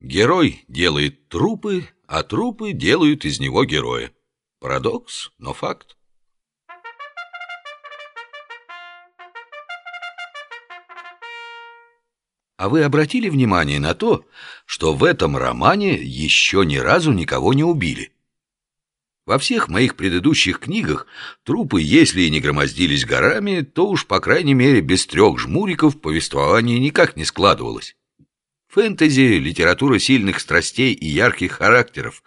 Герой делает трупы, а трупы делают из него героя. Парадокс, но факт. А вы обратили внимание на то, что в этом романе еще ни разу никого не убили? Во всех моих предыдущих книгах трупы, если и не громоздились горами, то уж, по крайней мере, без трех жмуриков повествование никак не складывалось. Фэнтези — литература сильных страстей и ярких характеров.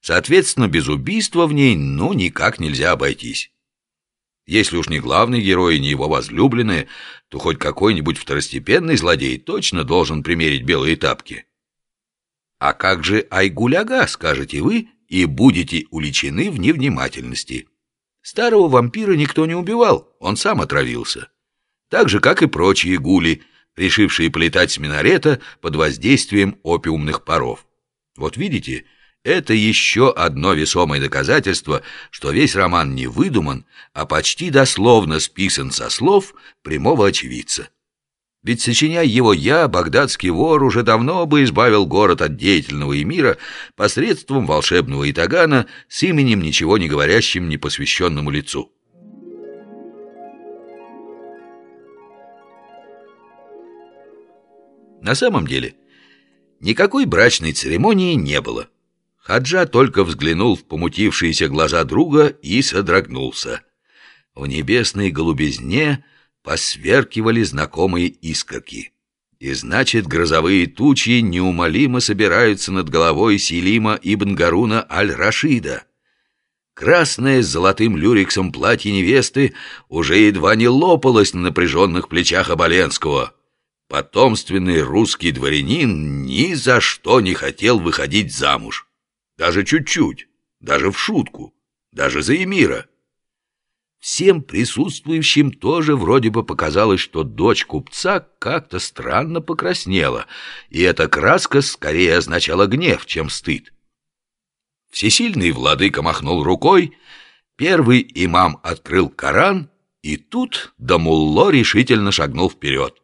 Соответственно, без убийства в ней ну никак нельзя обойтись. Если уж не главный герой, не его возлюбленные, то хоть какой-нибудь второстепенный злодей точно должен примерить белые тапки. А как же Айгуляга, скажете вы, и будете уличены в невнимательности. Старого вампира никто не убивал, он сам отравился. Так же, как и прочие гули, решившие полетать с минарета под воздействием опиумных паров. Вот видите, это еще одно весомое доказательство, что весь роман не выдуман, а почти дословно списан со слов прямого очевидца. Ведь, сочиняя его я, багдадский вор, уже давно бы избавил город от деятельного эмира посредством волшебного итагана с именем ничего не говорящим непосвященному лицу. На самом деле, никакой брачной церемонии не было. Хаджа только взглянул в помутившиеся глаза друга и содрогнулся. В небесной голубизне посверкивали знакомые искорки. И значит, грозовые тучи неумолимо собираются над головой Селима ибн Гаруна аль-Рашида. Красное с золотым люрексом платье невесты уже едва не лопалось на напряженных плечах Оболенского. Потомственный русский дворянин ни за что не хотел выходить замуж. Даже чуть-чуть, даже в шутку, даже за Эмира. Всем присутствующим тоже вроде бы показалось, что дочь купца как-то странно покраснела, и эта краска скорее означала гнев, чем стыд. Всесильный владыка махнул рукой, первый имам открыл Коран, и тут Дамулло решительно шагнул вперед.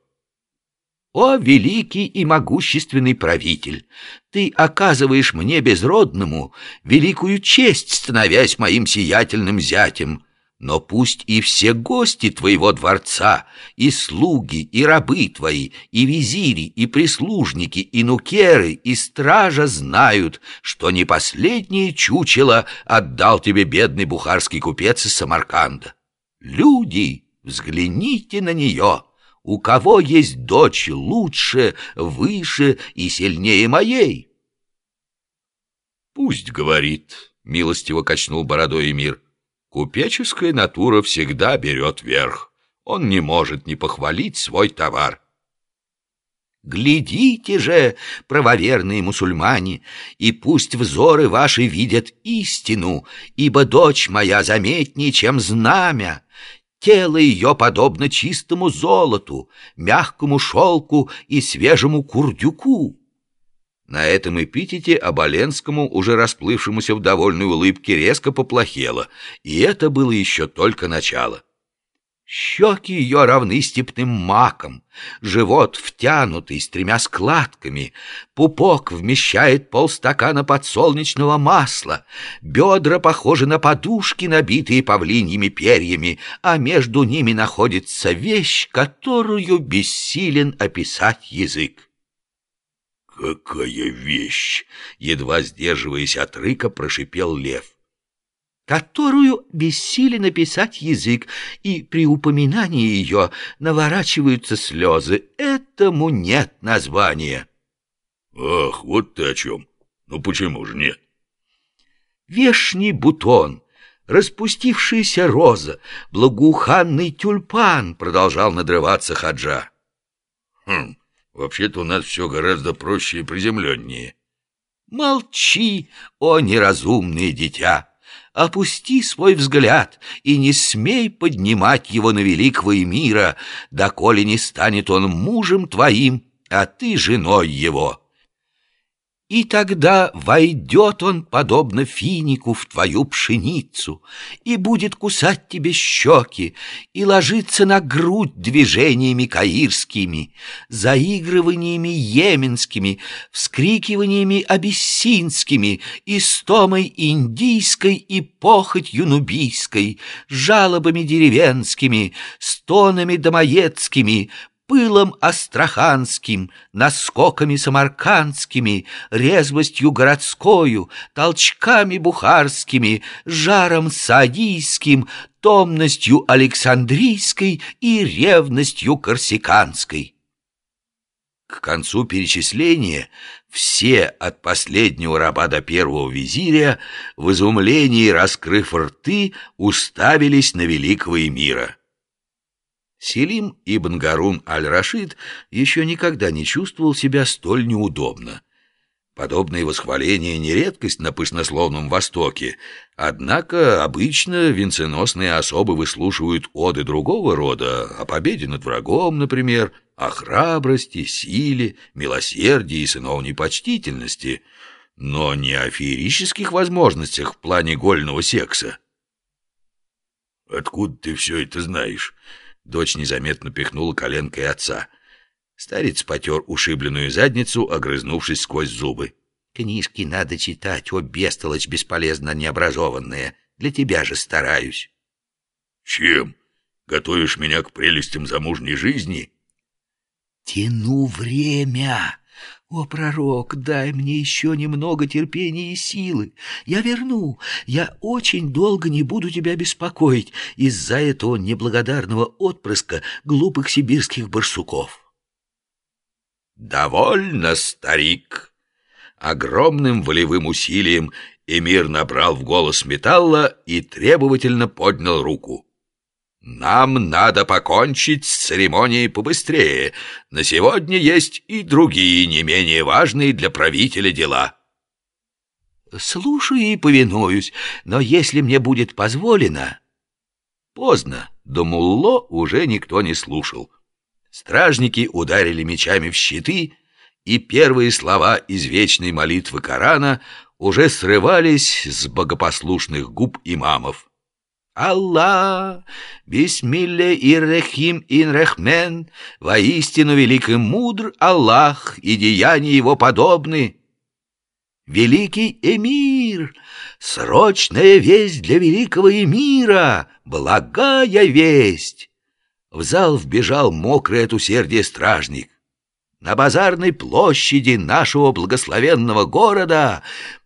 «О, великий и могущественный правитель! Ты оказываешь мне безродному великую честь, становясь моим сиятельным зятем. Но пусть и все гости твоего дворца, и слуги, и рабы твои, и визири, и прислужники, и нукеры, и стража знают, что не последнее чучело отдал тебе бедный бухарский купец из Самарканда. Люди, взгляните на нее!» У кого есть дочь лучше, выше и сильнее моей? Пусть говорит, милостиво качнул бородой Эмир. Купеческая натура всегда берет верх. Он не может не похвалить свой товар. Глядите же, правоверные мусульмане, и пусть взоры ваши видят истину, ибо дочь моя заметнее, чем знамя, Тело ее подобно чистому золоту, мягкому шелку и свежему курдюку. На этом эпитете Оболенскому, уже расплывшемуся в довольной улыбке, резко поплохело, и это было еще только начало. Щеки ее равны степным макам, живот втянутый с тремя складками, пупок вмещает полстакана подсолнечного масла, бедра похожи на подушки, набитые павлиньими перьями, а между ними находится вещь, которую бессилен описать язык. «Какая вещь!» — едва сдерживаясь от рыка, прошипел лев которую бессилен написать язык, и при упоминании ее наворачиваются слезы. Этому нет названия. Ах, вот ты о чем. Ну почему же нет? Вешний бутон, распустившаяся роза, благоуханный тюльпан, продолжал надрываться Хаджа. Хм, вообще-то у нас все гораздо проще и приземленнее. Молчи, о неразумное дитя! Опусти свой взгляд и не смей поднимать его на великого мира, доколе не станет он мужем твоим, а ты женой его. И тогда войдет он, подобно финику, в твою пшеницу, и будет кусать тебе щеки, и ложиться на грудь движениями каирскими, заигрываниями йеменскими, вскрикиваниями абиссинскими, истомой индийской и похотью нубийской, жалобами деревенскими, стонами домоедскими, пылом астраханским, наскоками самаркандскими, резвостью городскою, толчками бухарскими, жаром саадийским, томностью александрийской и ревностью корсиканской. К концу перечисления все от последнего раба до первого визиря в изумлении, раскрыв рты, уставились на великого эмира. Селим ибн Гарун аль-Рашид еще никогда не чувствовал себя столь неудобно. Подобные восхваления не редкость на пышнословном Востоке, однако обычно венценосные особы выслушивают оды другого рода, о победе над врагом, например, о храбрости, силе, милосердии и сыновней почтительности, но не о феерических возможностях в плане гольного секса. «Откуда ты все это знаешь?» Дочь незаметно пихнула коленкой отца. Старец потер ушибленную задницу, огрызнувшись сквозь зубы. «Книжки надо читать, о, бестолочь бесполезно необразованная. Для тебя же стараюсь». «Чем? Готовишь меня к прелестям замужней жизни?» «Тяну время!» «О, пророк, дай мне еще немного терпения и силы. Я верну. Я очень долго не буду тебя беспокоить из-за этого неблагодарного отпрыска глупых сибирских барсуков». «Довольно, старик!» Огромным волевым усилием Эмир набрал в голос металла и требовательно поднял руку. Нам надо покончить с церемонией побыстрее. На сегодня есть и другие, не менее важные для правителя дела. Слушаю и повинуюсь, но если мне будет позволено... Поздно, до Мулло уже никто не слушал. Стражники ударили мечами в щиты, и первые слова из вечной молитвы Корана уже срывались с богопослушных губ имамов. Аллах, бисмилле и рахим ин рахмен, воистину велик и мудр Аллах, и деяния его подобны. Великий эмир, срочная весть для великого эмира, благая весть. В зал вбежал мокрый от усердия стражник. На базарной площади нашего благословенного города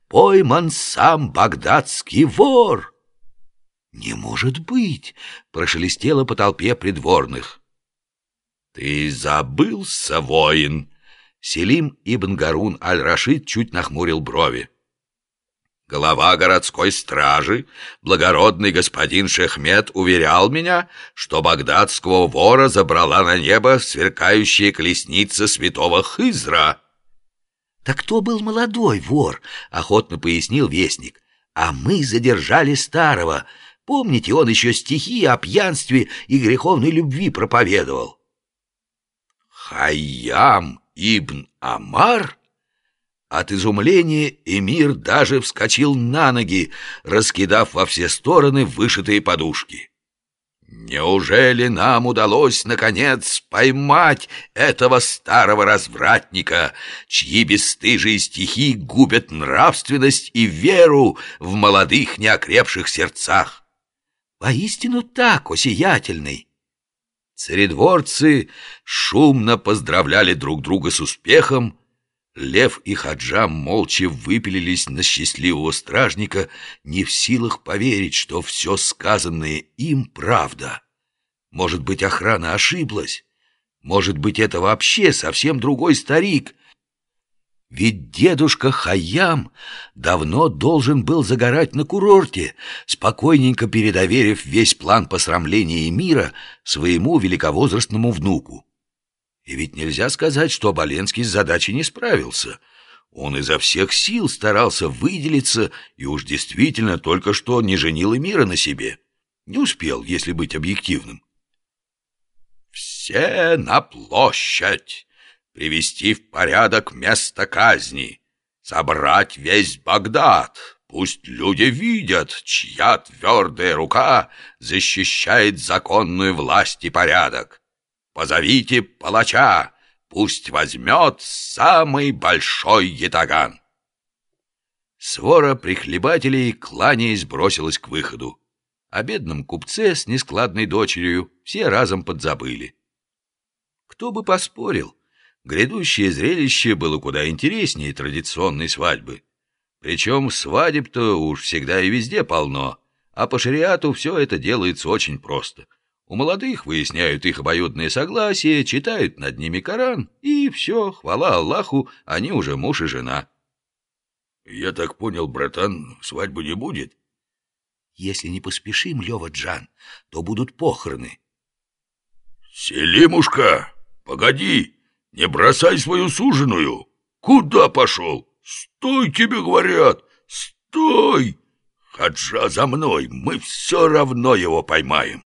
пойман сам багдадский вор. «Не может быть!» — прошелестело по толпе придворных. «Ты забылся, воин!» Селим ибн Гарун аль-Рашид чуть нахмурил брови. Глава городской стражи, благородный господин Шехмет, уверял меня, что багдадского вора забрала на небо сверкающая колесница святого Хызра. «Так кто был молодой вор?» — охотно пояснил вестник. «А мы задержали старого, Помните, он еще стихи о пьянстве и греховной любви проповедовал. Хайям ибн Амар? От изумления эмир даже вскочил на ноги, раскидав во все стороны вышитые подушки. Неужели нам удалось, наконец, поймать этого старого развратника, чьи бесстыжие стихи губят нравственность и веру в молодых неокрепших сердцах? Воистину так, осиятельный. Царедворцы шумно поздравляли друг друга с успехом. Лев и Хаджам молча выпилились на счастливого стражника, не в силах поверить, что все сказанное им правда. Может быть, охрана ошиблась? Может быть, это вообще совсем другой старик, ведь дедушка Хаям давно должен был загорать на курорте, спокойненько передоверив весь план посрамления мира своему великовозрастному внуку. И ведь нельзя сказать, что Оболенский с задачей не справился. Он изо всех сил старался выделиться и уж действительно только что не женил Эмира на себе. Не успел, если быть объективным. «Все на площадь!» Привести в порядок место казни. собрать весь Багдад. Пусть люди видят, чья твердая рука защищает законную власть и порядок. Позовите палача, пусть возьмет самый большой ятаган. Свора прихлебателей, кланяясь, бросилась к выходу. О бедном купце с нескладной дочерью все разом подзабыли. Кто бы поспорил, грядущее зрелище было куда интереснее традиционной свадьбы. Причем свадеб-то уж всегда и везде полно, а по шариату все это делается очень просто. У молодых выясняют их обоюдное согласие, читают над ними Коран, и все, хвала Аллаху, они уже муж и жена. Я так понял, братан, свадьбы не будет? Если не поспешим, Лева Джан, то будут похороны. Селимушка, погоди, не бросай свою суженую. Куда пошел? Стой, тебе говорят, стой! Хаджа за мной, мы все равно его поймаем.